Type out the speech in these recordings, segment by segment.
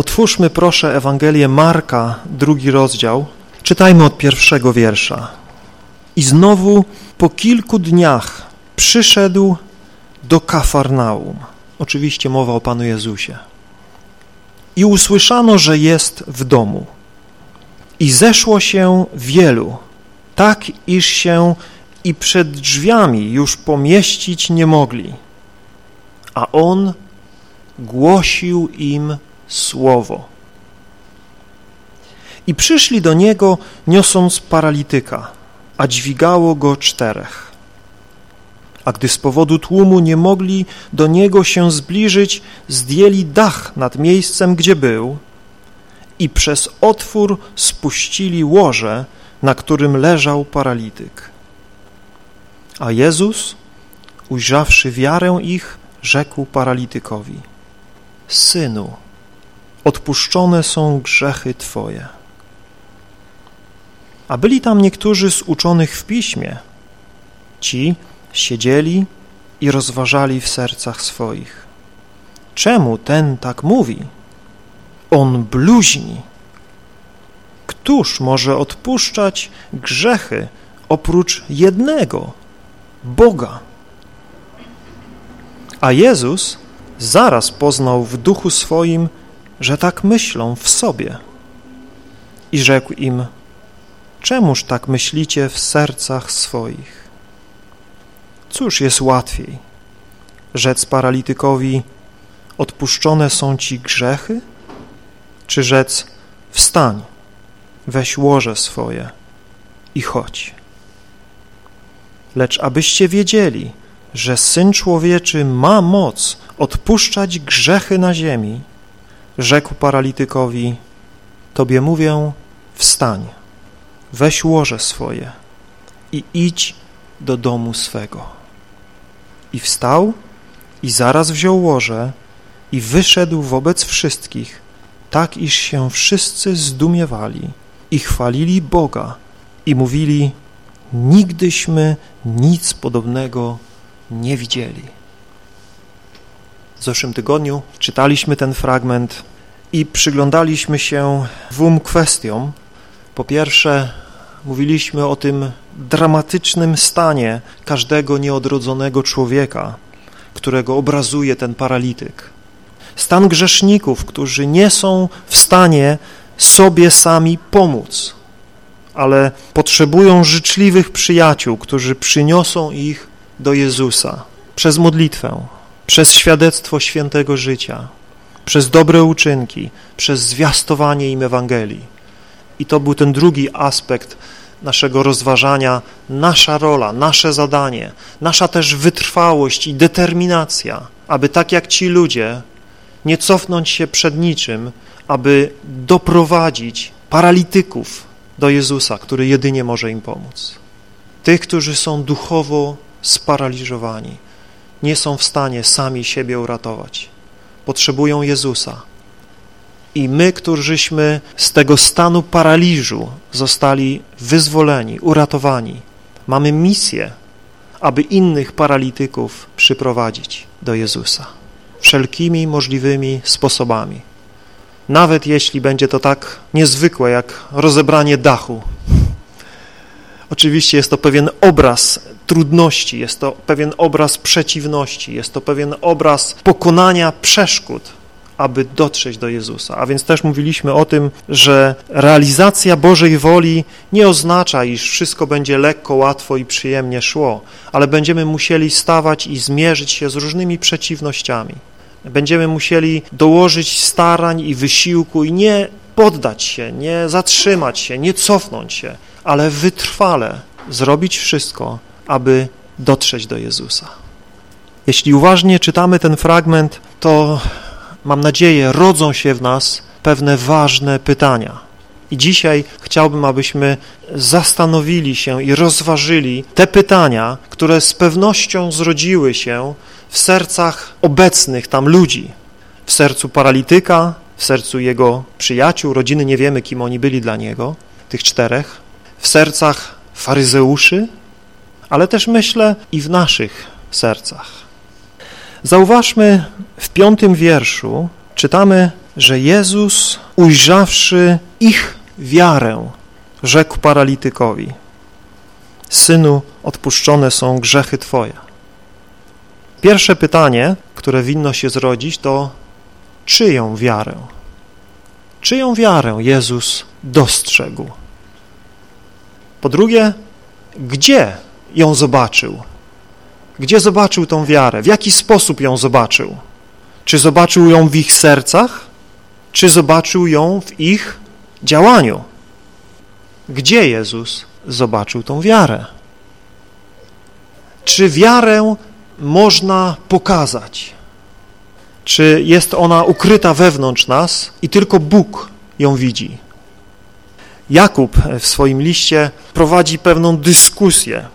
Otwórzmy proszę Ewangelię Marka, drugi rozdział. Czytajmy od pierwszego wiersza. I znowu po kilku dniach przyszedł do Kafarnaum. Oczywiście mowa o Panu Jezusie. I usłyszano, że jest w domu. I zeszło się wielu, tak iż się i przed drzwiami już pomieścić nie mogli. A on głosił im słowo. I przyszli do niego, niosąc paralityka, a dźwigało go czterech. A gdy z powodu tłumu nie mogli do niego się zbliżyć, zdjęli dach nad miejscem, gdzie był i przez otwór spuścili łoże, na którym leżał paralityk. A Jezus, ujrzawszy wiarę ich, rzekł paralitykowi, Synu, odpuszczone są grzechy Twoje. A byli tam niektórzy z uczonych w piśmie. Ci siedzieli i rozważali w sercach swoich. Czemu ten tak mówi? On bluźni. Któż może odpuszczać grzechy oprócz jednego, Boga? A Jezus zaraz poznał w duchu swoim, że tak myślą w sobie. I rzekł im, czemuż tak myślicie w sercach swoich? Cóż jest łatwiej, rzec paralitykowi, odpuszczone są ci grzechy, czy rzec, wstań, weź łoże swoje i chodź. Lecz abyście wiedzieli, że Syn Człowieczy ma moc odpuszczać grzechy na ziemi, rzekł paralitykowi, Tobie mówię, wstań, weź łoże swoje i idź do domu swego. I wstał i zaraz wziął łoże i wyszedł wobec wszystkich, tak iż się wszyscy zdumiewali i chwalili Boga i mówili, nigdyśmy nic podobnego nie widzieli. W zeszłym tygodniu czytaliśmy ten fragment i przyglądaliśmy się dwóm kwestiom. Po pierwsze, mówiliśmy o tym dramatycznym stanie każdego nieodrodzonego człowieka, którego obrazuje ten paralityk. Stan grzeszników, którzy nie są w stanie sobie sami pomóc, ale potrzebują życzliwych przyjaciół, którzy przyniosą ich do Jezusa przez modlitwę, przez świadectwo świętego życia, przez dobre uczynki, przez zwiastowanie im Ewangelii. I to był ten drugi aspekt naszego rozważania, nasza rola, nasze zadanie, nasza też wytrwałość i determinacja, aby tak jak ci ludzie nie cofnąć się przed niczym, aby doprowadzić paralityków do Jezusa, który jedynie może im pomóc. Tych, którzy są duchowo sparaliżowani, nie są w stanie sami siebie uratować. Potrzebują Jezusa. I my, którzyśmy z tego stanu paraliżu zostali wyzwoleni, uratowani, mamy misję, aby innych paralityków przyprowadzić do Jezusa wszelkimi możliwymi sposobami. Nawet jeśli będzie to tak niezwykłe, jak rozebranie dachu. Oczywiście jest to pewien obraz trudności, jest to pewien obraz przeciwności, jest to pewien obraz pokonania przeszkód, aby dotrzeć do Jezusa. A więc też mówiliśmy o tym, że realizacja Bożej woli nie oznacza, iż wszystko będzie lekko, łatwo i przyjemnie szło, ale będziemy musieli stawać i zmierzyć się z różnymi przeciwnościami. Będziemy musieli dołożyć starań i wysiłku i nie poddać się, nie zatrzymać się, nie cofnąć się, ale wytrwale zrobić wszystko, aby dotrzeć do Jezusa. Jeśli uważnie czytamy ten fragment, to mam nadzieję, rodzą się w nas pewne ważne pytania. I dzisiaj chciałbym, abyśmy zastanowili się i rozważyli te pytania, które z pewnością zrodziły się w sercach obecnych tam ludzi, w sercu paralityka, w sercu jego przyjaciół, rodziny, nie wiemy, kim oni byli dla niego, tych czterech, w sercach faryzeuszy, ale też myślę i w naszych sercach. Zauważmy w piątym wierszu, czytamy że Jezus, ujrzawszy ich wiarę, rzekł paralitykowi, Synu, odpuszczone są grzechy Twoje. Pierwsze pytanie, które winno się zrodzić, to czyją wiarę? Czyją wiarę Jezus dostrzegł? Po drugie, gdzie ją zobaczył? Gdzie zobaczył tą wiarę? W jaki sposób ją zobaczył? Czy zobaczył ją w ich sercach? Czy zobaczył ją w ich działaniu? Gdzie Jezus zobaczył tą wiarę? Czy wiarę można pokazać? Czy jest ona ukryta wewnątrz nas i tylko Bóg ją widzi? Jakub w swoim liście prowadzi pewną dyskusję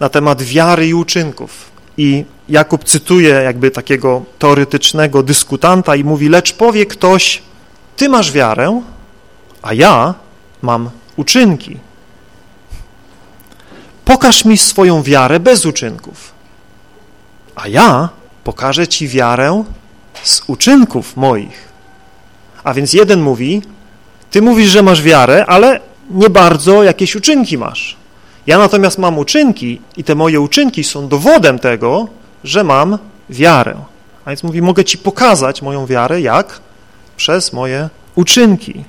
na temat wiary i uczynków. I Jakub cytuje jakby takiego teoretycznego dyskutanta i mówi, lecz powie ktoś, ty masz wiarę, a ja mam uczynki. Pokaż mi swoją wiarę bez uczynków, a ja pokażę ci wiarę z uczynków moich. A więc jeden mówi, ty mówisz, że masz wiarę, ale nie bardzo jakieś uczynki masz. Ja natomiast mam uczynki i te moje uczynki są dowodem tego, że mam wiarę. A więc mówi, mogę ci pokazać moją wiarę, jak? Przez moje uczynki.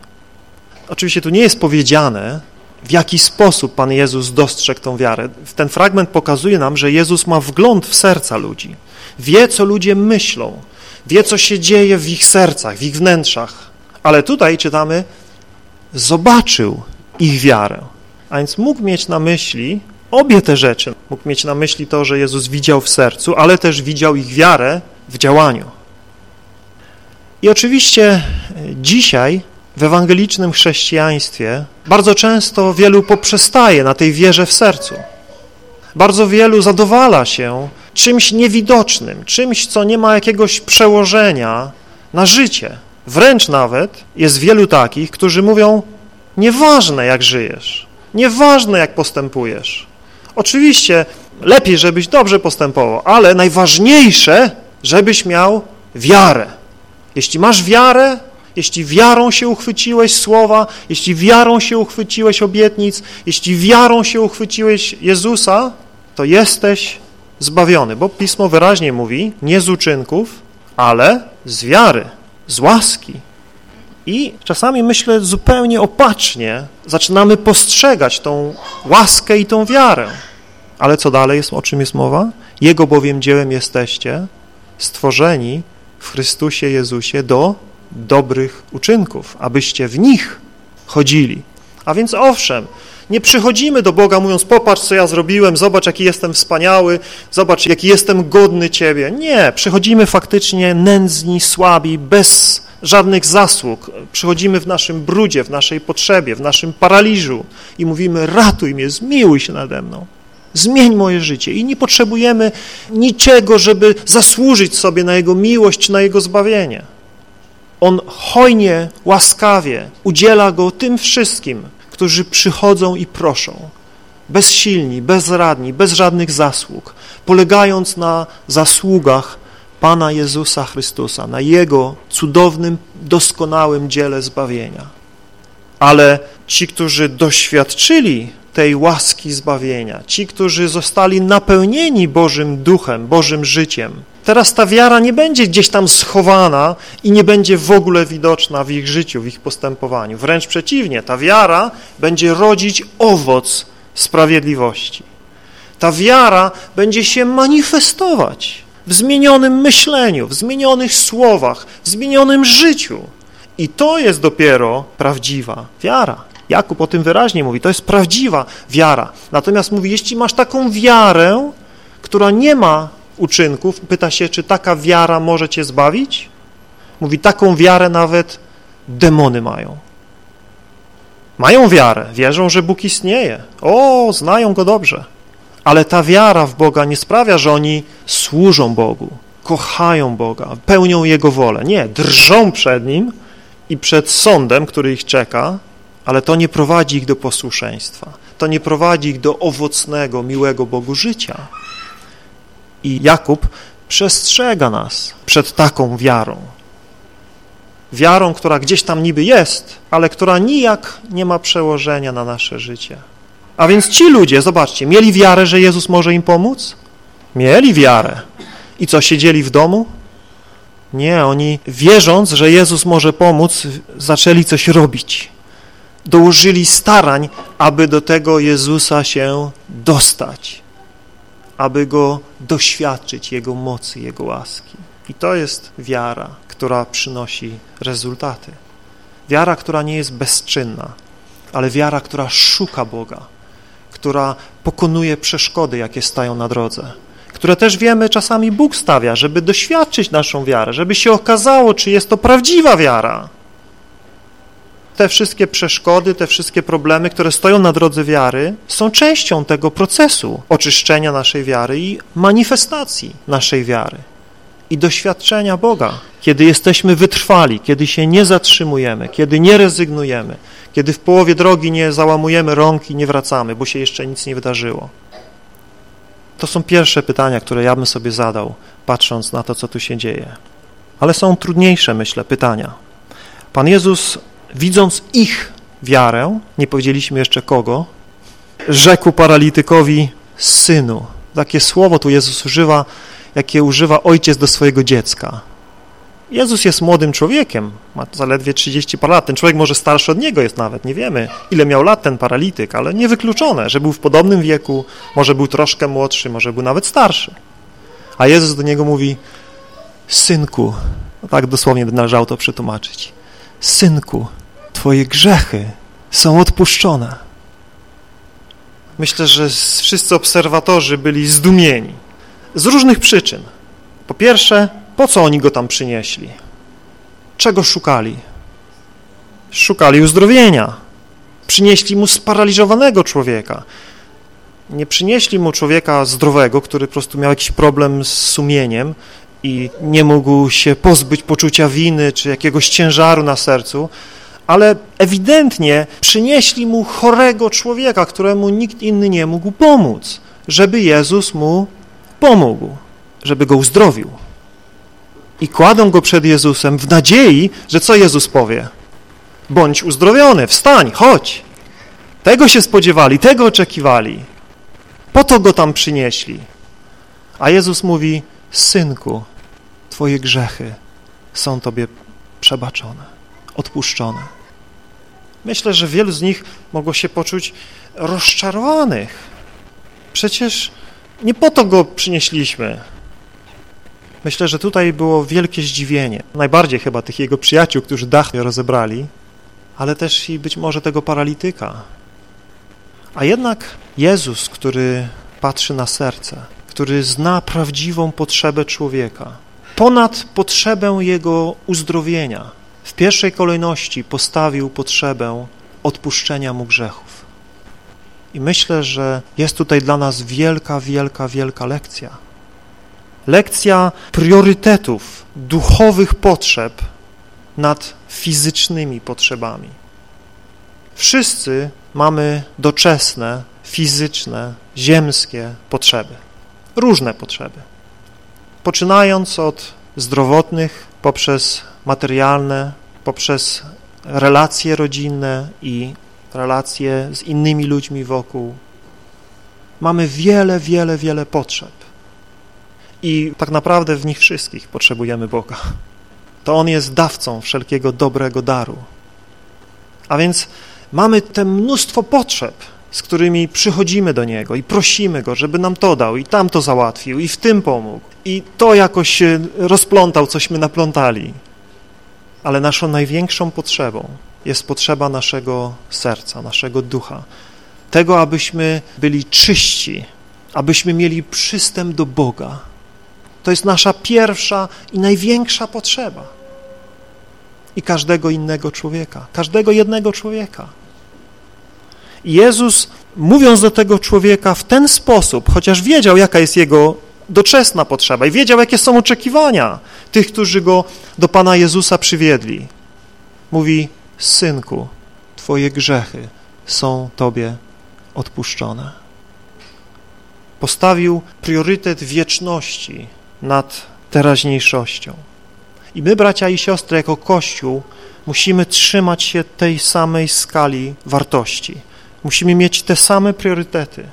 Oczywiście tu nie jest powiedziane, w jaki sposób Pan Jezus dostrzegł tą wiarę. Ten fragment pokazuje nam, że Jezus ma wgląd w serca ludzi. Wie, co ludzie myślą. Wie, co się dzieje w ich sercach, w ich wnętrzach. Ale tutaj czytamy, zobaczył ich wiarę. A więc mógł mieć na myśli obie te rzeczy. Mógł mieć na myśli to, że Jezus widział w sercu, ale też widział ich wiarę w działaniu. I oczywiście e, dzisiaj w ewangelicznym chrześcijaństwie bardzo często wielu poprzestaje na tej wierze w sercu. Bardzo wielu zadowala się czymś niewidocznym, czymś, co nie ma jakiegoś przełożenia na życie. Wręcz nawet jest wielu takich, którzy mówią, nieważne jak żyjesz, nieważne jak postępujesz. Oczywiście lepiej, żebyś dobrze postępował, ale najważniejsze, żebyś miał wiarę. Jeśli masz wiarę, jeśli wiarą się uchwyciłeś słowa, jeśli wiarą się uchwyciłeś obietnic, jeśli wiarą się uchwyciłeś Jezusa, to jesteś zbawiony, bo Pismo wyraźnie mówi, nie z uczynków, ale z wiary, z łaski. I czasami myślę zupełnie opacznie zaczynamy postrzegać tą łaskę i tą wiarę. Ale co dalej jest, o czym jest mowa? Jego bowiem dziełem jesteście, stworzeni w Chrystusie Jezusie do dobrych uczynków, abyście w nich chodzili. A więc owszem, nie przychodzimy do Boga mówiąc, popatrz, co ja zrobiłem, zobacz, jaki jestem wspaniały, zobacz, jaki jestem godny Ciebie. Nie, przychodzimy faktycznie nędzni, słabi, bez żadnych zasług. Przychodzimy w naszym brudzie, w naszej potrzebie, w naszym paraliżu i mówimy, ratuj mnie, zmiłuj się nade mną. Zmień moje życie i nie potrzebujemy niczego, żeby zasłużyć sobie na Jego miłość na Jego zbawienie. On hojnie, łaskawie udziela go tym wszystkim, którzy przychodzą i proszą, bezsilni, bezradni, bez żadnych zasług, polegając na zasługach Pana Jezusa Chrystusa, na Jego cudownym, doskonałym dziele zbawienia. Ale ci, którzy doświadczyli tej łaski zbawienia, ci, którzy zostali napełnieni Bożym Duchem, Bożym życiem, teraz ta wiara nie będzie gdzieś tam schowana i nie będzie w ogóle widoczna w ich życiu, w ich postępowaniu. Wręcz przeciwnie, ta wiara będzie rodzić owoc sprawiedliwości. Ta wiara będzie się manifestować w zmienionym myśleniu, w zmienionych słowach, w zmienionym życiu. I to jest dopiero prawdziwa wiara. Jakub o tym wyraźnie mówi, to jest prawdziwa wiara. Natomiast mówi, jeśli masz taką wiarę, która nie ma uczynków, pyta się, czy taka wiara może cię zbawić? Mówi, taką wiarę nawet demony mają. Mają wiarę, wierzą, że Bóg istnieje. O, znają Go dobrze. Ale ta wiara w Boga nie sprawia, że oni służą Bogu, kochają Boga, pełnią Jego wolę. Nie, drżą przed Nim i przed sądem, który ich czeka, ale to nie prowadzi ich do posłuszeństwa. To nie prowadzi ich do owocnego, miłego Bogu życia. I Jakub przestrzega nas przed taką wiarą. wiarą, która gdzieś tam niby jest, ale która nijak nie ma przełożenia na nasze życie. A więc ci ludzie, zobaczcie, mieli wiarę, że Jezus może im pomóc? Mieli wiarę. I co, siedzieli w domu? Nie, oni wierząc, że Jezus może pomóc, zaczęli coś robić. Dołożyli starań, aby do tego Jezusa się dostać, aby Go doświadczyć, Jego mocy, Jego łaski. I to jest wiara, która przynosi rezultaty. Wiara, która nie jest bezczynna, ale wiara, która szuka Boga, która pokonuje przeszkody, jakie stają na drodze, które też wiemy czasami Bóg stawia, żeby doświadczyć naszą wiarę, żeby się okazało, czy jest to prawdziwa wiara. Te wszystkie przeszkody, te wszystkie problemy, które stoją na drodze wiary, są częścią tego procesu oczyszczenia naszej wiary i manifestacji naszej wiary i doświadczenia Boga, kiedy jesteśmy wytrwali, kiedy się nie zatrzymujemy, kiedy nie rezygnujemy, kiedy w połowie drogi nie załamujemy rąk i nie wracamy, bo się jeszcze nic nie wydarzyło. To są pierwsze pytania, które ja bym sobie zadał, patrząc na to, co tu się dzieje. Ale są trudniejsze, myślę, pytania. Pan Jezus, widząc ich wiarę, nie powiedzieliśmy jeszcze kogo, rzekł paralitykowi, synu. Takie słowo tu Jezus używa, jakie używa ojciec do swojego dziecka. Jezus jest młodym człowiekiem, ma zaledwie 30 par lat. Ten człowiek może starszy od niego jest nawet, nie wiemy, ile miał lat ten paralityk, ale niewykluczone, że był w podobnym wieku, może był troszkę młodszy, może był nawet starszy. A Jezus do niego mówi, synku, no tak dosłownie należało to przetłumaczyć, synku, twoje grzechy są odpuszczone. Myślę, że wszyscy obserwatorzy byli zdumieni z różnych przyczyn. Po pierwsze, po co oni go tam przynieśli? Czego szukali? Szukali uzdrowienia. Przynieśli mu sparaliżowanego człowieka. Nie przynieśli mu człowieka zdrowego, który po prostu miał jakiś problem z sumieniem i nie mógł się pozbyć poczucia winy czy jakiegoś ciężaru na sercu, ale ewidentnie przynieśli mu chorego człowieka, któremu nikt inny nie mógł pomóc, żeby Jezus mu pomógł, żeby go uzdrowił i kładą go przed Jezusem w nadziei, że co Jezus powie? Bądź uzdrowiony, wstań, chodź. Tego się spodziewali, tego oczekiwali. Po to go tam przynieśli. A Jezus mówi, synku, twoje grzechy są tobie przebaczone, odpuszczone. Myślę, że wielu z nich mogło się poczuć rozczarowanych. Przecież nie po to go przynieśliśmy. Myślę, że tutaj było wielkie zdziwienie. Najbardziej chyba tych jego przyjaciół, którzy dach rozebrali, ale też i być może tego paralityka. A jednak Jezus, który patrzy na serce, który zna prawdziwą potrzebę człowieka, ponad potrzebę jego uzdrowienia, w pierwszej kolejności postawił potrzebę odpuszczenia mu grzechów. I myślę, że jest tutaj dla nas wielka, wielka, wielka lekcja Lekcja priorytetów duchowych potrzeb nad fizycznymi potrzebami. Wszyscy mamy doczesne, fizyczne, ziemskie potrzeby. Różne potrzeby. Poczynając od zdrowotnych, poprzez materialne, poprzez relacje rodzinne i relacje z innymi ludźmi wokół. Mamy wiele, wiele, wiele potrzeb. I tak naprawdę w nich wszystkich potrzebujemy Boga. To On jest dawcą wszelkiego dobrego daru. A więc mamy te mnóstwo potrzeb, z którymi przychodzimy do Niego i prosimy Go, żeby nam to dał i tam to załatwił i w tym pomógł i to jakoś rozplątał, cośmy naplątali. Ale naszą największą potrzebą jest potrzeba naszego serca, naszego ducha. Tego, abyśmy byli czyści, abyśmy mieli przystęp do Boga, to jest nasza pierwsza i największa potrzeba. I każdego innego człowieka, każdego jednego człowieka. Jezus, mówiąc do tego człowieka w ten sposób, chociaż wiedział, jaka jest jego doczesna potrzeba i wiedział, jakie są oczekiwania tych, którzy go do Pana Jezusa przywiedli, mówi, synku, twoje grzechy są tobie odpuszczone. Postawił priorytet wieczności nad teraźniejszością. I my, bracia i siostry, jako Kościół, musimy trzymać się tej samej skali wartości. Musimy mieć te same priorytety.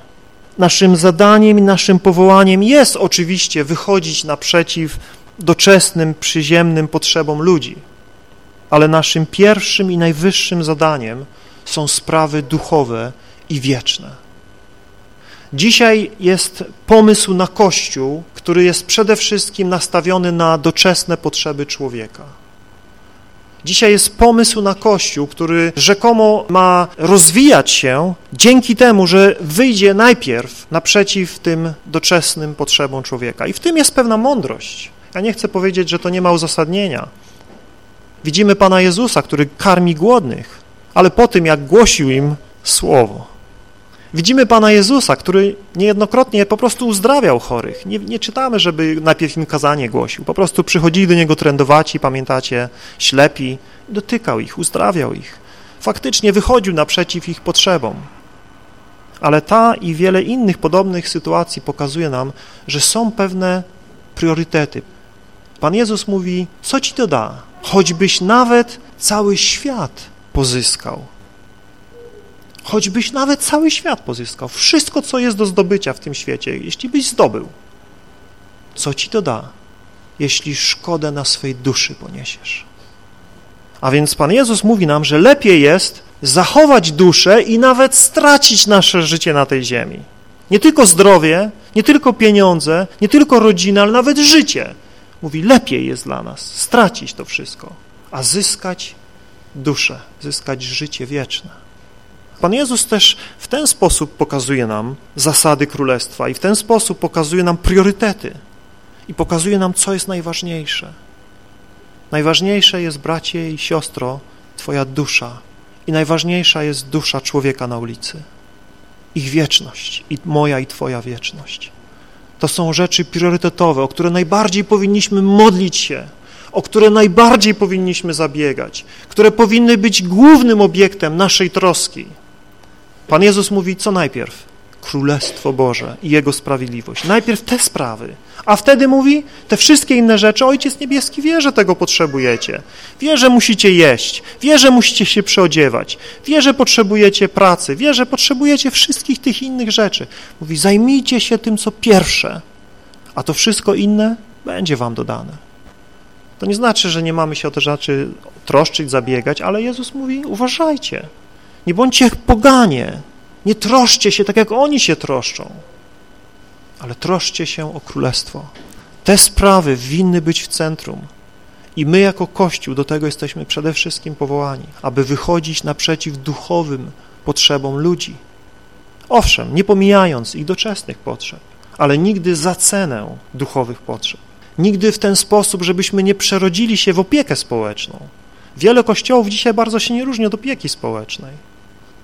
Naszym zadaniem i naszym powołaniem jest oczywiście wychodzić naprzeciw doczesnym, przyziemnym potrzebom ludzi, ale naszym pierwszym i najwyższym zadaniem są sprawy duchowe i wieczne. Dzisiaj jest pomysł na Kościół, który jest przede wszystkim nastawiony na doczesne potrzeby człowieka. Dzisiaj jest pomysł na Kościół, który rzekomo ma rozwijać się dzięki temu, że wyjdzie najpierw naprzeciw tym doczesnym potrzebom człowieka. I w tym jest pewna mądrość. Ja nie chcę powiedzieć, że to nie ma uzasadnienia. Widzimy Pana Jezusa, który karmi głodnych, ale po tym, jak głosił im Słowo. Widzimy Pana Jezusa, który niejednokrotnie po prostu uzdrawiał chorych. Nie, nie, czytamy, żeby najpierw im kazanie głosił. Po prostu przychodzili do Niego trędowaci, pamiętacie, ślepi, dotykał ich, uzdrawiał ich. Faktycznie wychodził naprzeciw ich potrzebom. Ale ta i wiele innych podobnych sytuacji pokazuje nam, że są pewne priorytety. Pan Jezus mówi, co Ci to da? Choćbyś nawet cały świat pozyskał, choćbyś nawet cały świat pozyskał, wszystko, co jest do zdobycia w tym świecie, jeśli byś zdobył, co ci to da, jeśli szkodę na swej duszy poniesiesz? A więc Pan Jezus mówi nam, że lepiej jest zachować duszę i nawet stracić nasze życie na tej ziemi. Nie tylko zdrowie, nie tylko pieniądze, nie tylko rodzina, ale nawet życie. Mówi, lepiej jest dla nas stracić to wszystko, a zyskać duszę, zyskać życie wieczne. Pan Jezus też w ten sposób pokazuje nam zasady królestwa i w ten sposób pokazuje nam priorytety i pokazuje nam, co jest najważniejsze. Najważniejsze jest, bracie i siostro, twoja dusza i najważniejsza jest dusza człowieka na ulicy. Ich wieczność, i moja i twoja wieczność. To są rzeczy priorytetowe, o które najbardziej powinniśmy modlić się, o które najbardziej powinniśmy zabiegać, które powinny być głównym obiektem naszej troski. Pan Jezus mówi, co najpierw? Królestwo Boże i Jego sprawiedliwość. Najpierw te sprawy, a wtedy mówi, te wszystkie inne rzeczy, Ojciec Niebieski wie, że tego potrzebujecie. Wie, że musicie jeść, wie, że musicie się przyodziewać, wie, że potrzebujecie pracy, wie, że potrzebujecie wszystkich tych innych rzeczy. Mówi, zajmijcie się tym, co pierwsze, a to wszystko inne będzie wam dodane. To nie znaczy, że nie mamy się o te rzeczy troszczyć, zabiegać, ale Jezus mówi, uważajcie, nie bądźcie jak poganie. Nie troszcie się tak, jak oni się troszczą, ale troszcie się o królestwo. Te sprawy winny być w centrum. I my jako Kościół do tego jesteśmy przede wszystkim powołani, aby wychodzić naprzeciw duchowym potrzebom ludzi. Owszem, nie pomijając ich doczesnych potrzeb, ale nigdy za cenę duchowych potrzeb. Nigdy w ten sposób, żebyśmy nie przerodzili się w opiekę społeczną. Wiele kościołów dzisiaj bardzo się nie różni od opieki społecznej.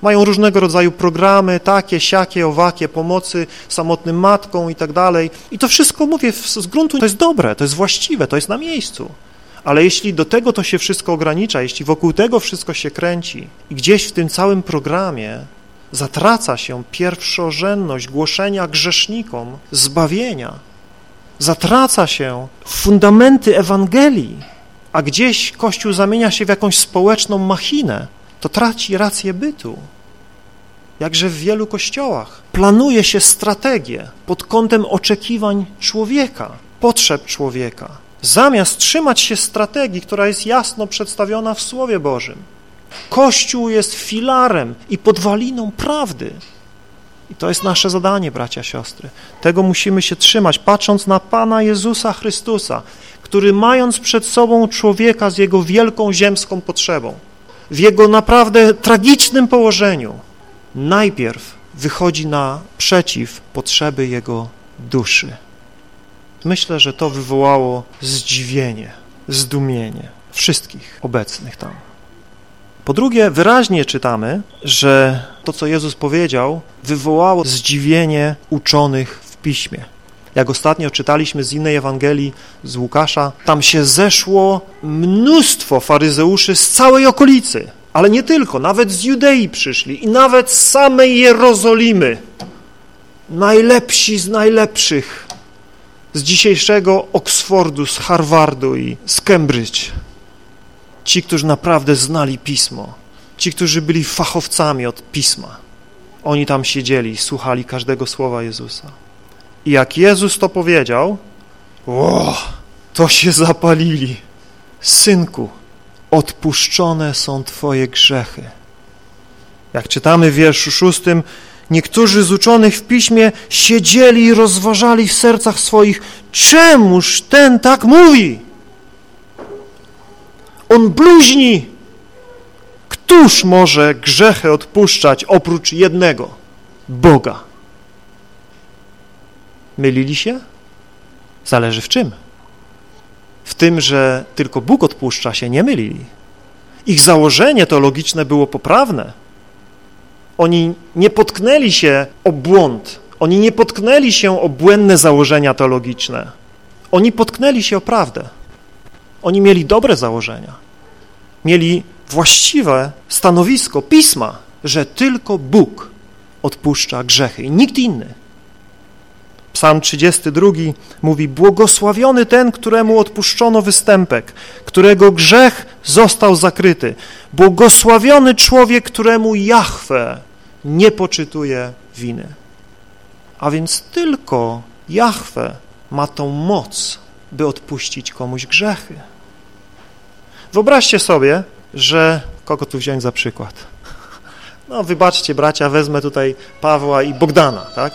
Mają różnego rodzaju programy, takie, siakie, owakie, pomocy samotnym matkom i tak dalej. I to wszystko, mówię, z gruntu to jest dobre, to jest właściwe, to jest na miejscu. Ale jeśli do tego to się wszystko ogranicza, jeśli wokół tego wszystko się kręci i gdzieś w tym całym programie zatraca się pierwszorzędność głoszenia grzesznikom zbawienia, zatraca się fundamenty Ewangelii, a gdzieś Kościół zamienia się w jakąś społeczną machinę, to traci rację bytu. Jakże w wielu kościołach planuje się strategię pod kątem oczekiwań człowieka, potrzeb człowieka, zamiast trzymać się strategii, która jest jasno przedstawiona w Słowie Bożym. Kościół jest filarem i podwaliną prawdy. I to jest nasze zadanie, bracia, siostry. Tego musimy się trzymać, patrząc na Pana Jezusa Chrystusa, który mając przed sobą człowieka z jego wielką ziemską potrzebą, w jego naprawdę tragicznym położeniu, najpierw wychodzi na przeciw potrzeby jego duszy. Myślę, że to wywołało zdziwienie, zdumienie wszystkich obecnych tam. Po drugie, wyraźnie czytamy, że to, co Jezus powiedział, wywołało zdziwienie uczonych w Piśmie. Jak ostatnio czytaliśmy z innej Ewangelii, z Łukasza, tam się zeszło mnóstwo faryzeuszy z całej okolicy, ale nie tylko, nawet z Judei przyszli i nawet z samej Jerozolimy. Najlepsi z najlepszych z dzisiejszego Oxfordu, z Harvardu i z Cambridge. Ci, którzy naprawdę znali Pismo, ci, którzy byli fachowcami od Pisma. Oni tam siedzieli, słuchali każdego słowa Jezusa. I jak Jezus to powiedział, o, to się zapalili. Synku, odpuszczone są Twoje grzechy. Jak czytamy w wierszu szóstym, niektórzy z uczonych w piśmie siedzieli i rozważali w sercach swoich, czemuż ten tak mówi? On bluźni. Któż może grzechy odpuszczać oprócz jednego? Boga. Mylili się? Zależy w czym. W tym, że tylko Bóg odpuszcza się, nie mylili. Ich założenie teologiczne było poprawne. Oni nie potknęli się o błąd, oni nie potknęli się o błędne założenia teologiczne. Oni potknęli się o prawdę. Oni mieli dobre założenia. Mieli właściwe stanowisko Pisma, że tylko Bóg odpuszcza grzechy i nikt inny. Psalm 32 mówi, błogosławiony ten, któremu odpuszczono występek, którego grzech został zakryty. Błogosławiony człowiek, któremu Jahwe nie poczytuje winy. A więc tylko Jahwe ma tą moc, by odpuścić komuś grzechy. Wyobraźcie sobie, że... Kogo tu wziąć za przykład? No wybaczcie bracia, wezmę tutaj Pawła i Bogdana, tak?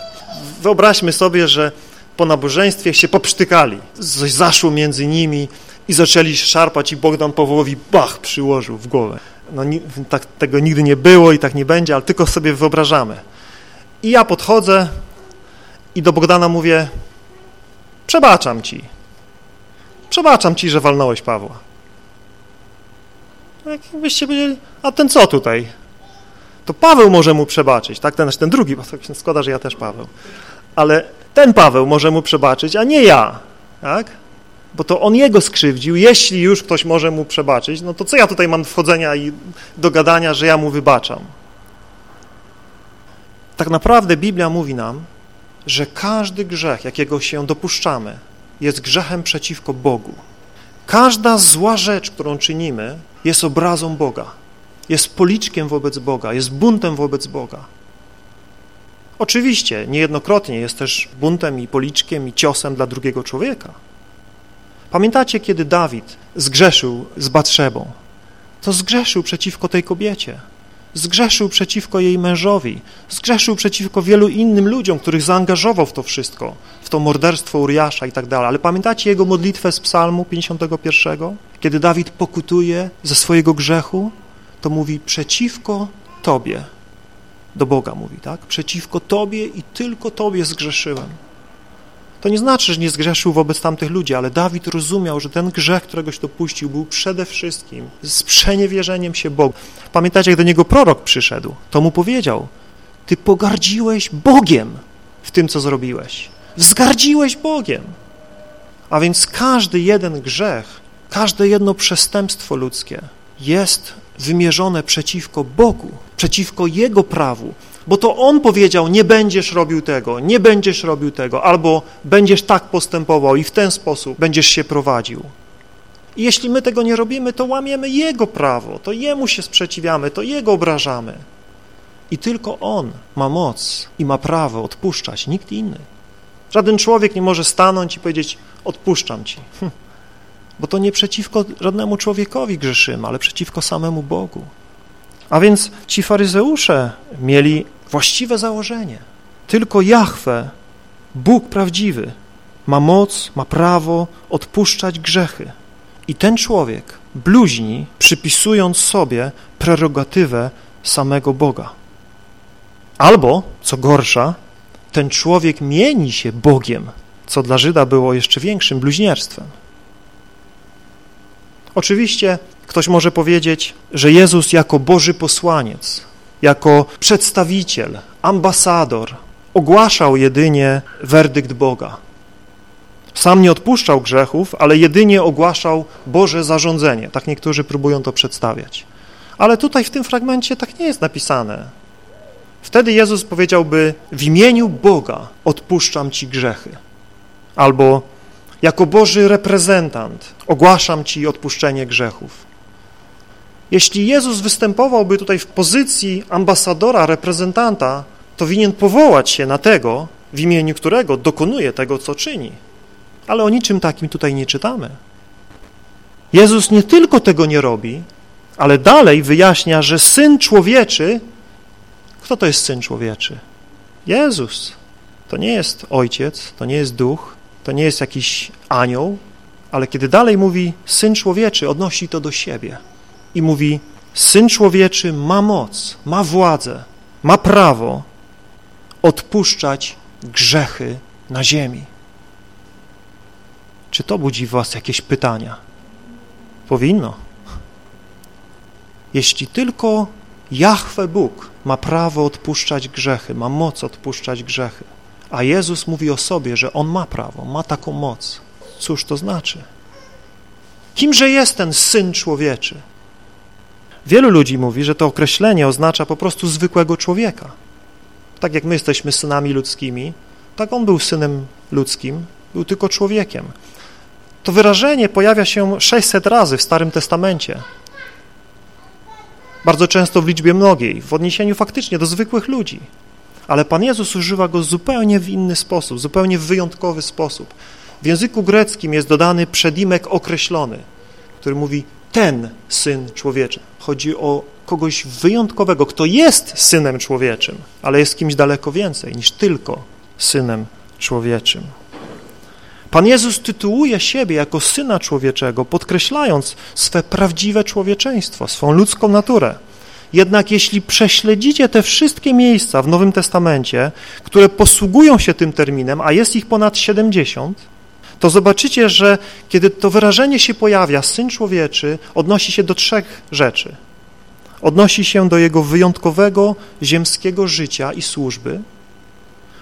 Wyobraźmy sobie, że po nabożeństwie się poprztykali, coś zaszło między nimi i zaczęli szarpać i Bogdan Pawłowi bach przyłożył w głowę. No tak, tego nigdy nie było i tak nie będzie, ale tylko sobie wyobrażamy. I ja podchodzę i do Bogdana mówię, przebaczam ci, przebaczam ci, że walnąłeś Pawła. Jakbyście powiedzieli, a ten co tutaj? To Paweł może mu przebaczyć, tak? Ten, ten drugi, bo tak się składa, że ja też Paweł. Ale ten Paweł może mu przebaczyć, a nie ja, tak? Bo to on jego skrzywdził. Jeśli już ktoś może mu przebaczyć, no to co ja tutaj mam wchodzenia i do gadania, że ja mu wybaczam? Tak naprawdę Biblia mówi nam, że każdy grzech, jakiego się dopuszczamy, jest grzechem przeciwko Bogu. Każda zła rzecz, którą czynimy, jest obrazą Boga, jest policzkiem wobec Boga, jest buntem wobec Boga. Oczywiście, niejednokrotnie jest też buntem i policzkiem i ciosem dla drugiego człowieka. Pamiętacie, kiedy Dawid zgrzeszył z Batrzebą? To zgrzeszył przeciwko tej kobiecie, zgrzeszył przeciwko jej mężowi, zgrzeszył przeciwko wielu innym ludziom, których zaangażował w to wszystko, w to morderstwo Uriasza i tak dalej. Ale pamiętacie jego modlitwę z psalmu 51? Kiedy Dawid pokutuje ze swojego grzechu, to mówi przeciwko Tobie, do Boga mówi, tak? Przeciwko Tobie i tylko Tobie zgrzeszyłem. To nie znaczy, że nie zgrzeszył wobec tamtych ludzi, ale Dawid rozumiał, że ten grzech, któregoś dopuścił, był przede wszystkim z przeniewierzeniem się Bogu. Pamiętacie, jak do niego prorok przyszedł, to mu powiedział, ty pogardziłeś Bogiem w tym, co zrobiłeś. Wzgardziłeś Bogiem. A więc każdy jeden grzech, każde jedno przestępstwo ludzkie jest wymierzone przeciwko Bogu, przeciwko Jego prawu, bo to On powiedział, nie będziesz robił tego, nie będziesz robił tego, albo będziesz tak postępował i w ten sposób będziesz się prowadził. I jeśli my tego nie robimy, to łamiemy Jego prawo, to Jemu się sprzeciwiamy, to Jego obrażamy. I tylko On ma moc i ma prawo odpuszczać, nikt inny. Żaden człowiek nie może stanąć i powiedzieć, odpuszczam Ci. Bo to nie przeciwko żadnemu człowiekowi grzeszymy, ale przeciwko samemu Bogu. A więc ci faryzeusze mieli właściwe założenie. Tylko Jahwe, Bóg prawdziwy, ma moc, ma prawo odpuszczać grzechy. I ten człowiek bluźni, przypisując sobie prerogatywę samego Boga. Albo, co gorsza, ten człowiek mieni się Bogiem, co dla Żyda było jeszcze większym bluźnierstwem. Oczywiście Ktoś może powiedzieć, że Jezus jako Boży posłaniec, jako przedstawiciel, ambasador ogłaszał jedynie werdykt Boga. Sam nie odpuszczał grzechów, ale jedynie ogłaszał Boże zarządzenie. Tak niektórzy próbują to przedstawiać. Ale tutaj w tym fragmencie tak nie jest napisane. Wtedy Jezus powiedziałby, w imieniu Boga odpuszczam Ci grzechy. albo jako Boży reprezentant ogłaszam Ci odpuszczenie grzechów. Jeśli Jezus występowałby tutaj w pozycji ambasadora, reprezentanta, to winien powołać się na tego, w imieniu którego dokonuje tego, co czyni. Ale o niczym takim tutaj nie czytamy. Jezus nie tylko tego nie robi, ale dalej wyjaśnia, że Syn Człowieczy, kto to jest Syn Człowieczy? Jezus. To nie jest Ojciec, to nie jest Duch, to nie jest jakiś anioł, ale kiedy dalej mówi Syn Człowieczy, odnosi to do siebie i mówi Syn Człowieczy ma moc, ma władzę, ma prawo odpuszczać grzechy na ziemi. Czy to budzi w was jakieś pytania? Powinno. Jeśli tylko Jahwe Bóg ma prawo odpuszczać grzechy, ma moc odpuszczać grzechy, a Jezus mówi o sobie, że On ma prawo, ma taką moc. Cóż to znaczy? Kimże jest ten Syn Człowieczy? Wielu ludzi mówi, że to określenie oznacza po prostu zwykłego człowieka. Tak jak my jesteśmy synami ludzkimi, tak On był synem ludzkim, był tylko człowiekiem. To wyrażenie pojawia się 600 razy w Starym Testamencie. Bardzo często w liczbie mnogiej, w odniesieniu faktycznie do zwykłych ludzi. Ale Pan Jezus używa go zupełnie w inny sposób, zupełnie w wyjątkowy sposób. W języku greckim jest dodany przedimek określony, który mówi ten Syn Człowieczy. Chodzi o kogoś wyjątkowego, kto jest Synem Człowieczym, ale jest kimś daleko więcej niż tylko Synem Człowieczym. Pan Jezus tytułuje siebie jako Syna Człowieczego, podkreślając swe prawdziwe człowieczeństwo, swą ludzką naturę. Jednak jeśli prześledzicie te wszystkie miejsca w Nowym Testamencie, które posługują się tym terminem, a jest ich ponad 70, to zobaczycie, że kiedy to wyrażenie się pojawia, Syn Człowieczy odnosi się do trzech rzeczy. Odnosi się do Jego wyjątkowego ziemskiego życia i służby,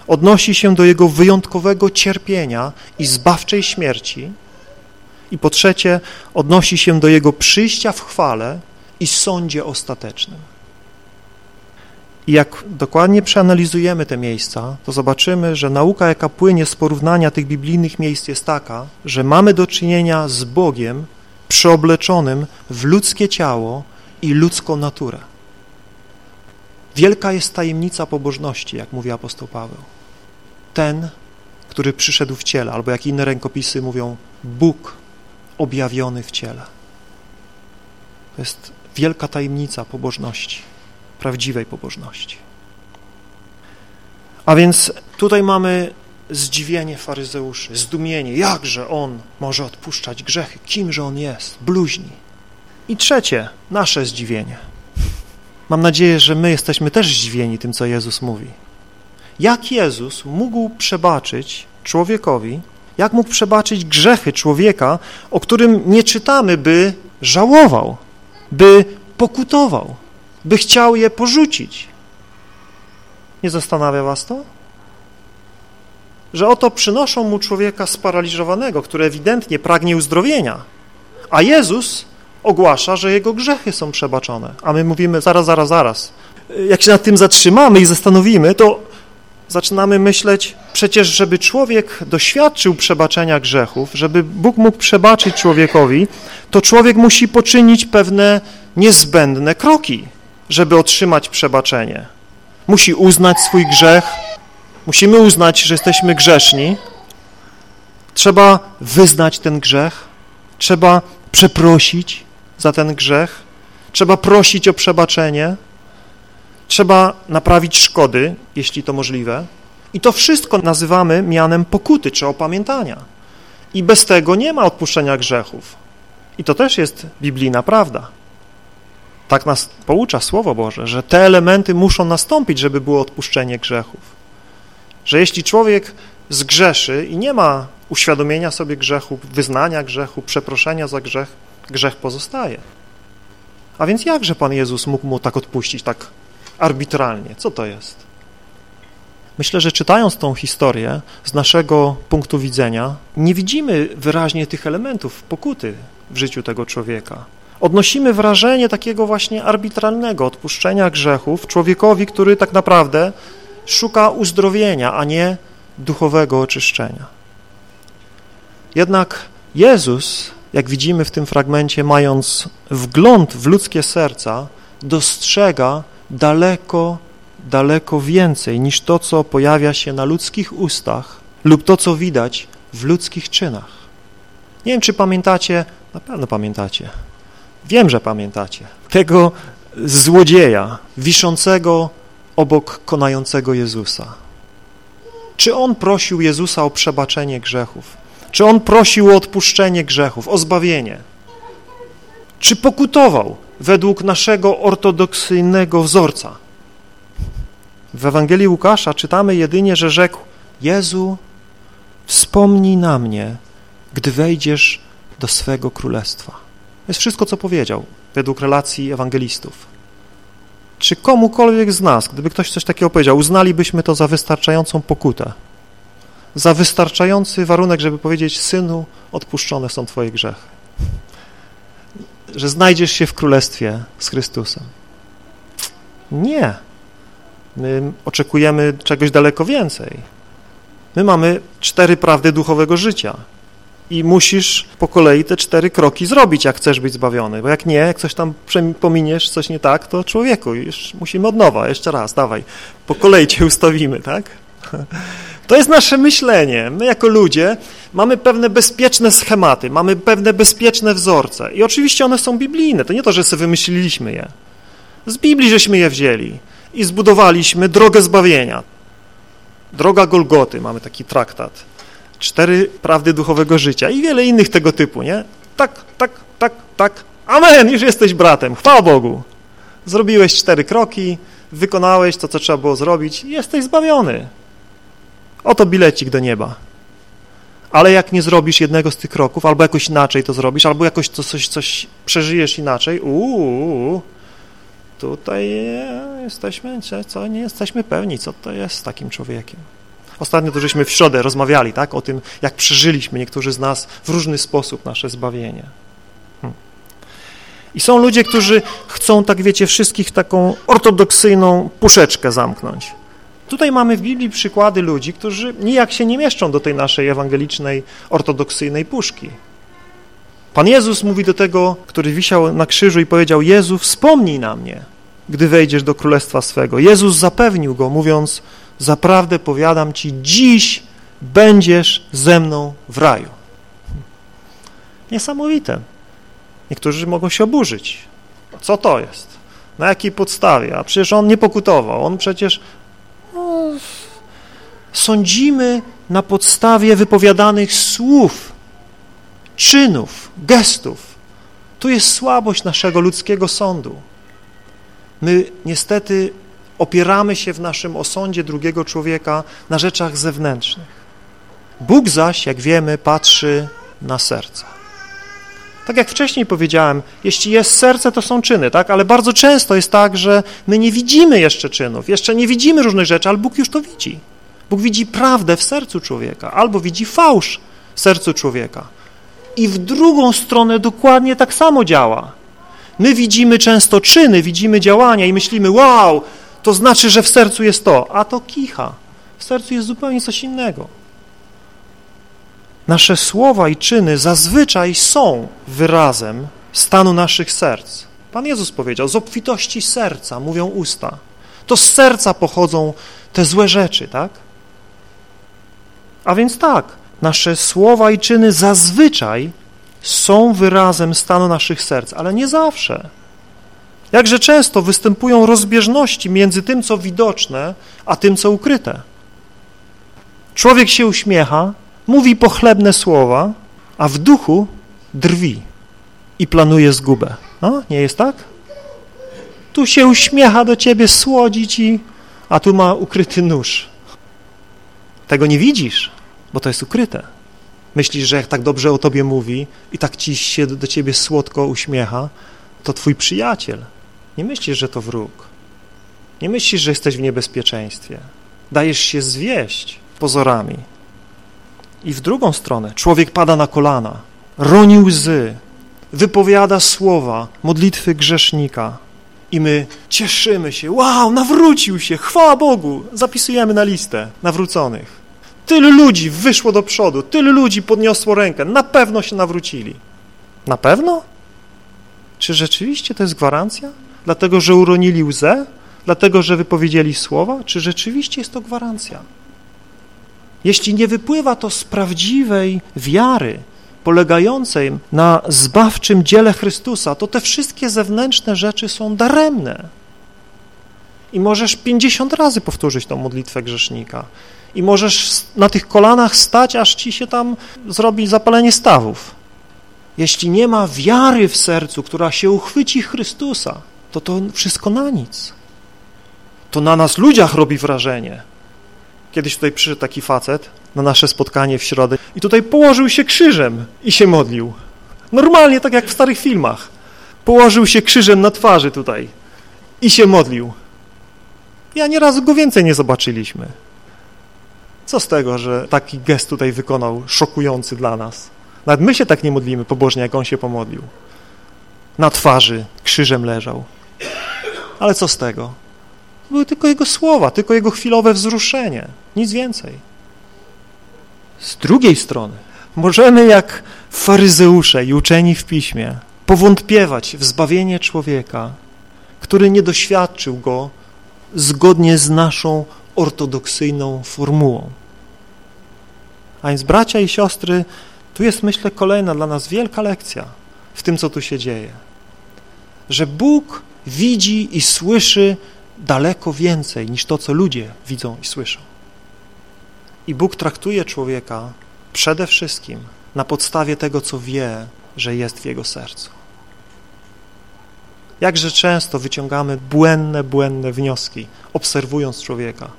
odnosi się do Jego wyjątkowego cierpienia i zbawczej śmierci i po trzecie odnosi się do Jego przyjścia w chwale i sądzie ostatecznym. I jak dokładnie przeanalizujemy te miejsca, to zobaczymy, że nauka, jaka płynie z porównania tych biblijnych miejsc jest taka, że mamy do czynienia z Bogiem przeobleczonym w ludzkie ciało i ludzką naturę. Wielka jest tajemnica pobożności, jak mówi apostoł Paweł. Ten, który przyszedł w ciele, albo jak inne rękopisy mówią, Bóg objawiony w ciele. To jest wielka tajemnica pobożności prawdziwej pobożności. A więc tutaj mamy zdziwienie faryzeuszy, zdumienie, jakże on może odpuszczać grzechy, kimże on jest, bluźni. I trzecie, nasze zdziwienie. Mam nadzieję, że my jesteśmy też zdziwieni tym, co Jezus mówi. Jak Jezus mógł przebaczyć człowiekowi, jak mógł przebaczyć grzechy człowieka, o którym nie czytamy, by żałował, by pokutował by chciał je porzucić. Nie zastanawia was to? Że oto przynoszą mu człowieka sparaliżowanego, który ewidentnie pragnie uzdrowienia, a Jezus ogłasza, że jego grzechy są przebaczone. A my mówimy, zaraz, zaraz, zaraz. Jak się nad tym zatrzymamy i zastanowimy, to zaczynamy myśleć, przecież żeby człowiek doświadczył przebaczenia grzechów, żeby Bóg mógł przebaczyć człowiekowi, to człowiek musi poczynić pewne niezbędne kroki żeby otrzymać przebaczenie. Musi uznać swój grzech, musimy uznać, że jesteśmy grzeszni, trzeba wyznać ten grzech, trzeba przeprosić za ten grzech, trzeba prosić o przebaczenie, trzeba naprawić szkody, jeśli to możliwe i to wszystko nazywamy mianem pokuty czy opamiętania. I bez tego nie ma odpuszczenia grzechów. I to też jest biblijna prawda. Tak nas poucza Słowo Boże, że te elementy muszą nastąpić, żeby było odpuszczenie grzechów. Że jeśli człowiek zgrzeszy i nie ma uświadomienia sobie grzechu, wyznania grzechu, przeproszenia za grzech, grzech pozostaje. A więc jakże Pan Jezus mógł mu tak odpuścić, tak arbitralnie? Co to jest? Myślę, że czytając tą historię z naszego punktu widzenia, nie widzimy wyraźnie tych elementów pokuty w życiu tego człowieka odnosimy wrażenie takiego właśnie arbitralnego odpuszczenia grzechów człowiekowi, który tak naprawdę szuka uzdrowienia, a nie duchowego oczyszczenia. Jednak Jezus, jak widzimy w tym fragmencie, mając wgląd w ludzkie serca, dostrzega daleko, daleko więcej niż to, co pojawia się na ludzkich ustach lub to, co widać w ludzkich czynach. Nie wiem, czy pamiętacie, na pewno pamiętacie, wiem, że pamiętacie, tego złodzieja wiszącego obok konającego Jezusa. Czy on prosił Jezusa o przebaczenie grzechów? Czy on prosił o odpuszczenie grzechów, o zbawienie? Czy pokutował według naszego ortodoksyjnego wzorca? W Ewangelii Łukasza czytamy jedynie, że rzekł Jezu, wspomnij na mnie, gdy wejdziesz do swego królestwa. To jest wszystko, co powiedział według relacji ewangelistów. Czy komukolwiek z nas, gdyby ktoś coś takiego powiedział, uznalibyśmy to za wystarczającą pokutę, za wystarczający warunek, żeby powiedzieć, synu, odpuszczone są twoje grzechy, że znajdziesz się w królestwie z Chrystusem. Nie. My oczekujemy czegoś daleko więcej. My mamy cztery prawdy duchowego życia i musisz po kolei te cztery kroki zrobić, jak chcesz być zbawiony, bo jak nie, jak coś tam pominiesz, coś nie tak, to człowieku, już musimy od nowa, jeszcze raz, dawaj, po kolei cię ustawimy, tak? To jest nasze myślenie. My jako ludzie mamy pewne bezpieczne schematy, mamy pewne bezpieczne wzorce i oczywiście one są biblijne, to nie to, że sobie wymyśliliśmy je. Z Biblii żeśmy je wzięli i zbudowaliśmy drogę zbawienia. Droga Golgoty, mamy taki traktat cztery prawdy duchowego życia i wiele innych tego typu, nie? Tak, tak, tak, tak, amen, już jesteś bratem, chwała Bogu. Zrobiłeś cztery kroki, wykonałeś to, co trzeba było zrobić i jesteś zbawiony. Oto bilecik do nieba. Ale jak nie zrobisz jednego z tych kroków, albo jakoś inaczej to zrobisz, albo jakoś to coś, coś przeżyjesz inaczej, uuu, tutaj jesteśmy, co, nie jesteśmy pewni, co to jest z takim człowiekiem. Ostatnio to żeśmy w środę rozmawiali tak, o tym, jak przeżyliśmy niektórzy z nas w różny sposób nasze zbawienie. Hmm. I są ludzie, którzy chcą, tak wiecie, wszystkich taką ortodoksyjną puszeczkę zamknąć. Tutaj mamy w Biblii przykłady ludzi, którzy nijak się nie mieszczą do tej naszej ewangelicznej, ortodoksyjnej puszki. Pan Jezus mówi do tego, który wisiał na krzyżu i powiedział, Jezu, wspomnij na mnie, gdy wejdziesz do królestwa swego. Jezus zapewnił go, mówiąc, zaprawdę powiadam ci, dziś będziesz ze mną w raju. Niesamowite. Niektórzy mogą się oburzyć. Co to jest? Na jakiej podstawie? A przecież on nie pokutował. On przecież... No, sądzimy na podstawie wypowiadanych słów, czynów, gestów. Tu jest słabość naszego ludzkiego sądu. My niestety opieramy się w naszym osądzie drugiego człowieka na rzeczach zewnętrznych. Bóg zaś, jak wiemy, patrzy na serca. Tak jak wcześniej powiedziałem, jeśli jest serce, to są czyny, tak? Ale bardzo często jest tak, że my nie widzimy jeszcze czynów, jeszcze nie widzimy różnych rzeczy, ale Bóg już to widzi. Bóg widzi prawdę w sercu człowieka, albo widzi fałsz w sercu człowieka. I w drugą stronę dokładnie tak samo działa. My widzimy często czyny, widzimy działania i myślimy, wow, to znaczy, że w sercu jest to, a to kicha. W sercu jest zupełnie coś innego. Nasze słowa i czyny zazwyczaj są wyrazem stanu naszych serc. Pan Jezus powiedział, z obfitości serca mówią usta. To z serca pochodzą te złe rzeczy, tak? A więc tak, nasze słowa i czyny zazwyczaj są wyrazem stanu naszych serc, ale nie zawsze. Jakże często występują rozbieżności między tym, co widoczne, a tym, co ukryte. Człowiek się uśmiecha, mówi pochlebne słowa, a w duchu drwi i planuje zgubę. No, nie jest tak? Tu się uśmiecha do ciebie, słodzi ci, a tu ma ukryty nóż. Tego nie widzisz, bo to jest ukryte. Myślisz, że jak tak dobrze o tobie mówi i tak ci się do ciebie słodko uśmiecha, to twój przyjaciel. Nie myślisz, że to wróg. Nie myślisz, że jesteś w niebezpieczeństwie. Dajesz się zwieść pozorami. I w drugą stronę człowiek pada na kolana, roni łzy, wypowiada słowa, modlitwy grzesznika i my cieszymy się, wow, nawrócił się, chwała Bogu, zapisujemy na listę nawróconych. Tylu ludzi wyszło do przodu, tylu ludzi podniosło rękę, na pewno się nawrócili. Na pewno? Czy rzeczywiście to jest gwarancja? Dlatego, że uronili łzę? Dlatego, że wypowiedzieli słowa? Czy rzeczywiście jest to gwarancja? Jeśli nie wypływa to z prawdziwej wiary, polegającej na zbawczym dziele Chrystusa, to te wszystkie zewnętrzne rzeczy są daremne. I możesz pięćdziesiąt razy powtórzyć tą modlitwę grzesznika. I możesz na tych kolanach stać, aż ci się tam zrobi zapalenie stawów. Jeśli nie ma wiary w sercu, która się uchwyci Chrystusa, to to wszystko na nic. To na nas ludziach robi wrażenie. Kiedyś tutaj przyszedł taki facet na nasze spotkanie w środę i tutaj położył się krzyżem i się modlił. Normalnie, tak jak w starych filmach. Położył się krzyżem na twarzy tutaj i się modlił. Ja nieraz go więcej nie zobaczyliśmy. Co z tego, że taki gest tutaj wykonał, szokujący dla nas? Nawet my się tak nie modlimy pobożnie, jak on się pomodlił. Na twarzy krzyżem leżał. Ale co z tego? Były tylko jego słowa, tylko jego chwilowe wzruszenie, nic więcej. Z drugiej strony, możemy jak faryzeusze i uczeni w piśmie powątpiewać w zbawienie człowieka, który nie doświadczył go zgodnie z naszą ortodoksyjną formułą. A więc bracia i siostry, tu jest myślę kolejna dla nas wielka lekcja w tym, co tu się dzieje. Że Bóg widzi i słyszy daleko więcej niż to, co ludzie widzą i słyszą. I Bóg traktuje człowieka przede wszystkim na podstawie tego, co wie, że jest w jego sercu. Jakże często wyciągamy błędne, błędne wnioski, obserwując człowieka.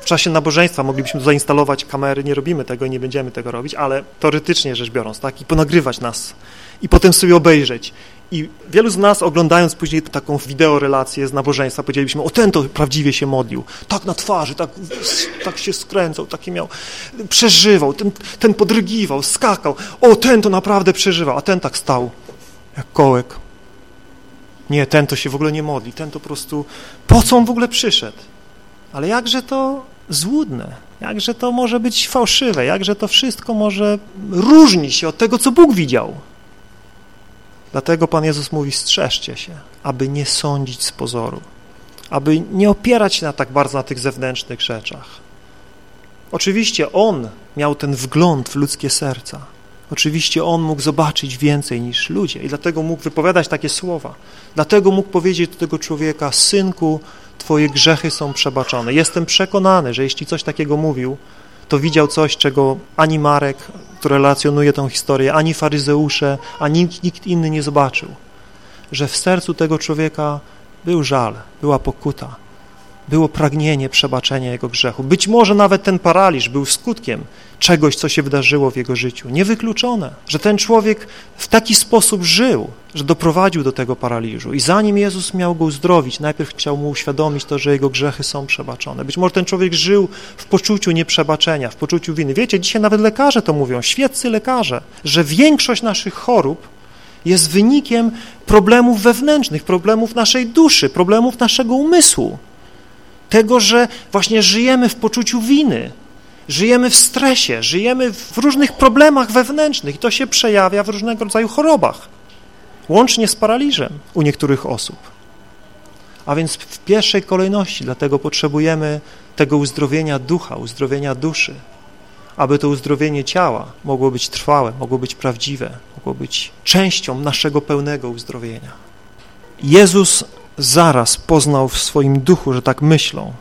W czasie nabożeństwa moglibyśmy zainstalować kamery, nie robimy tego i nie będziemy tego robić, ale teoretycznie rzecz biorąc, tak, i ponagrywać nas i potem sobie obejrzeć i wielu z nas, oglądając później taką wideorelację z nabożeństwa, powiedzielibyśmy, o ten to prawdziwie się modlił, tak na twarzy, tak, tak się skręcał, taki miał, przeżywał, ten, ten podrygiwał, skakał, o ten to naprawdę przeżywał, a ten tak stał, jak kołek. Nie, ten to się w ogóle nie modli, ten to po prostu, po co on w ogóle przyszedł? Ale jakże to złudne, jakże to może być fałszywe, jakże to wszystko może różni się od tego, co Bóg widział. Dlatego Pan Jezus mówi, strzeżcie się, aby nie sądzić z pozoru, aby nie opierać się na tak bardzo na tych zewnętrznych rzeczach. Oczywiście On miał ten wgląd w ludzkie serca. Oczywiście On mógł zobaczyć więcej niż ludzie i dlatego mógł wypowiadać takie słowa. Dlatego mógł powiedzieć do tego człowieka, synku, twoje grzechy są przebaczone. Jestem przekonany, że jeśli coś takiego mówił, to widział coś, czego ani Marek, który relacjonuje tę historię, ani faryzeusze, ani nikt, nikt inny nie zobaczył. Że w sercu tego człowieka był żal, była pokuta, było pragnienie przebaczenia jego grzechu. Być może nawet ten paraliż był skutkiem czegoś, co się wydarzyło w jego życiu. Niewykluczone, że ten człowiek w taki sposób żył, że doprowadził do tego paraliżu. I zanim Jezus miał go uzdrowić, najpierw chciał mu uświadomić to, że jego grzechy są przebaczone. Być może ten człowiek żył w poczuciu nieprzebaczenia, w poczuciu winy. Wiecie, dzisiaj nawet lekarze to mówią, świeccy lekarze, że większość naszych chorób jest wynikiem problemów wewnętrznych, problemów naszej duszy, problemów naszego umysłu tego, że właśnie żyjemy w poczuciu winy, żyjemy w stresie, żyjemy w różnych problemach wewnętrznych i to się przejawia w różnego rodzaju chorobach, łącznie z paraliżem u niektórych osób. A więc w pierwszej kolejności dlatego potrzebujemy tego uzdrowienia ducha, uzdrowienia duszy, aby to uzdrowienie ciała mogło być trwałe, mogło być prawdziwe, mogło być częścią naszego pełnego uzdrowienia. Jezus zaraz poznał w swoim duchu, że tak myślą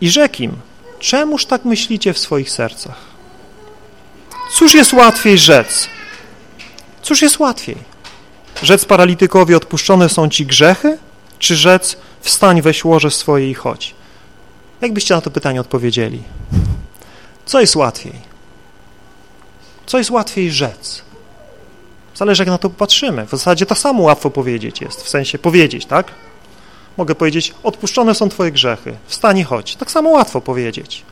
i rzekł im, czemuż tak myślicie w swoich sercach? Cóż jest łatwiej rzec? Cóż jest łatwiej? Rzec paralitykowi odpuszczone są ci grzechy, czy rzec wstań, weź łoże swoje i chodź? Jak byście na to pytanie odpowiedzieli? Co jest łatwiej? Co jest łatwiej rzec? Zależy jak na to patrzymy. W zasadzie to samo łatwo powiedzieć jest, w sensie powiedzieć, tak? Mogę powiedzieć, odpuszczone są twoje grzechy, wstań i chodź. Tak samo łatwo powiedzieć.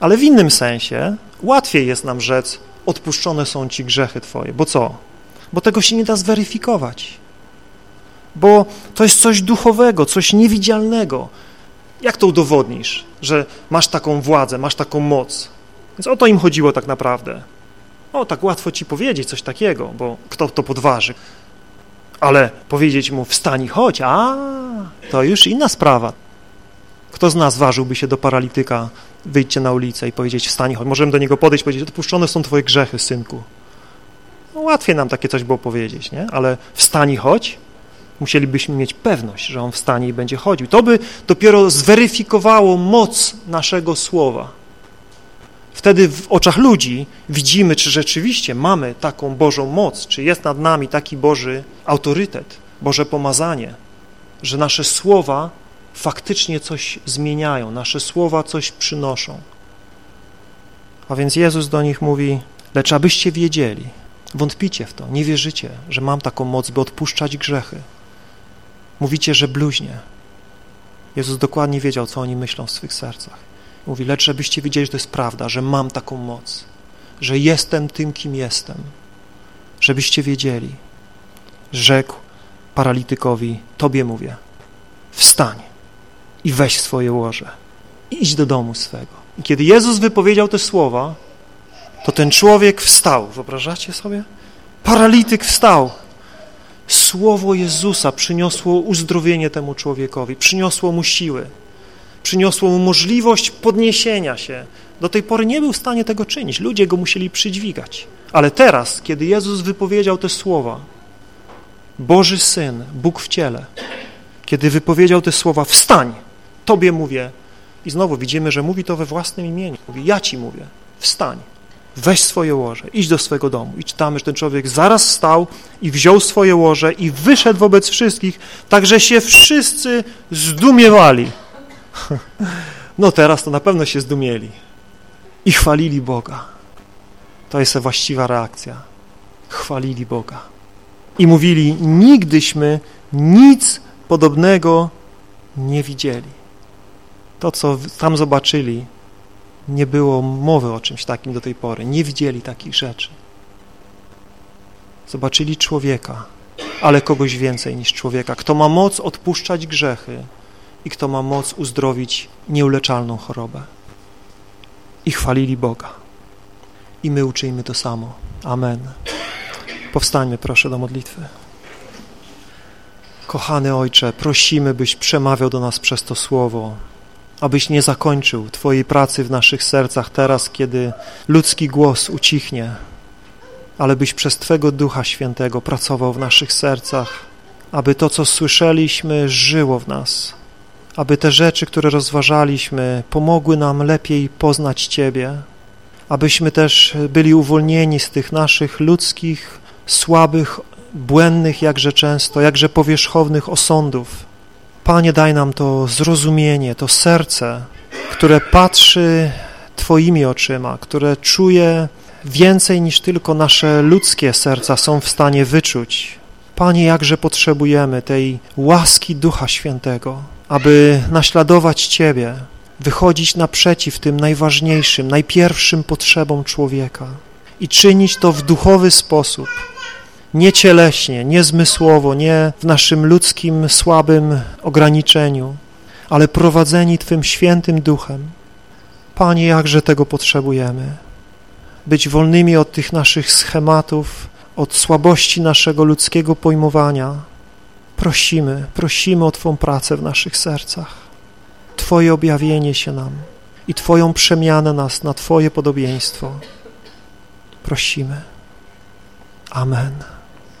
Ale w innym sensie łatwiej jest nam rzec, odpuszczone są ci grzechy twoje. Bo co? Bo tego się nie da zweryfikować. Bo to jest coś duchowego, coś niewidzialnego. Jak to udowodnisz, że masz taką władzę, masz taką moc? Więc o to im chodziło tak naprawdę. O, tak łatwo ci powiedzieć coś takiego, bo kto to podważy? Ale powiedzieć mu wstań chodź, a to już inna sprawa. Kto z nas ważyłby się do paralityka, wyjdźcie na ulicę i powiedzieć wstań chodź. Możemy do niego podejść i powiedzieć, odpuszczone są twoje grzechy, synku. No, łatwiej nam takie coś było powiedzieć, nie? Ale wstań chodź, musielibyśmy mieć pewność, że on wstanie i będzie chodził. To by dopiero zweryfikowało moc naszego słowa. Wtedy w oczach ludzi widzimy, czy rzeczywiście mamy taką Bożą moc, czy jest nad nami taki Boży autorytet, Boże pomazanie, że nasze słowa faktycznie coś zmieniają, nasze słowa coś przynoszą. A więc Jezus do nich mówi, lecz abyście wiedzieli, wątpicie w to, nie wierzycie, że mam taką moc, by odpuszczać grzechy. Mówicie, że bluźnie. Jezus dokładnie wiedział, co oni myślą w swych sercach. Mówi, lecz żebyście wiedzieli, że to jest prawda, że mam taką moc, że jestem tym, kim jestem. Żebyście wiedzieli, rzekł paralitykowi, tobie mówię, wstań i weź swoje łoże i idź do domu swego. I kiedy Jezus wypowiedział te słowa, to ten człowiek wstał. Wyobrażacie sobie? Paralityk wstał. Słowo Jezusa przyniosło uzdrowienie temu człowiekowi, przyniosło mu siły, przyniosło mu możliwość podniesienia się. Do tej pory nie był w stanie tego czynić, ludzie go musieli przydźwigać. Ale teraz, kiedy Jezus wypowiedział te słowa, Boży Syn, Bóg w ciele, kiedy wypowiedział te słowa, wstań, Tobie mówię, i znowu widzimy, że mówi to we własnym imieniu. Mówi, ja Ci mówię, wstań weź swoje łoże, idź do swojego domu. I czytamy, że ten człowiek zaraz stał i wziął swoje łoże i wyszedł wobec wszystkich, tak że się wszyscy zdumiewali. No teraz to na pewno się zdumieli i chwalili Boga. To jest właściwa reakcja. Chwalili Boga. I mówili, nigdyśmy nic podobnego nie widzieli. To, co tam zobaczyli, nie było mowy o czymś takim do tej pory. Nie widzieli takich rzeczy. Zobaczyli człowieka, ale kogoś więcej niż człowieka, kto ma moc odpuszczać grzechy i kto ma moc uzdrowić nieuleczalną chorobę. I chwalili Boga. I my uczyjmy to samo. Amen. Powstańmy proszę do modlitwy. Kochany Ojcze, prosimy, byś przemawiał do nas przez to słowo, abyś nie zakończył Twojej pracy w naszych sercach teraz, kiedy ludzki głos ucichnie, ale byś przez Twego Ducha Świętego pracował w naszych sercach, aby to, co słyszeliśmy, żyło w nas, aby te rzeczy, które rozważaliśmy, pomogły nam lepiej poznać Ciebie, abyśmy też byli uwolnieni z tych naszych ludzkich, słabych, błędnych jakże często, jakże powierzchownych osądów, Panie, daj nam to zrozumienie, to serce, które patrzy Twoimi oczyma, które czuje więcej niż tylko nasze ludzkie serca są w stanie wyczuć. Panie, jakże potrzebujemy tej łaski Ducha Świętego, aby naśladować Ciebie, wychodzić naprzeciw tym najważniejszym, najpierwszym potrzebom człowieka i czynić to w duchowy sposób, nie cieleśnie, nie zmysłowo, nie w naszym ludzkim, słabym ograniczeniu, ale prowadzeni Twym świętym duchem. Panie, jakże tego potrzebujemy. Być wolnymi od tych naszych schematów, od słabości naszego ludzkiego pojmowania. Prosimy, prosimy o Twą pracę w naszych sercach, Twoje objawienie się nam i Twoją przemianę nas na Twoje podobieństwo. Prosimy. Amen.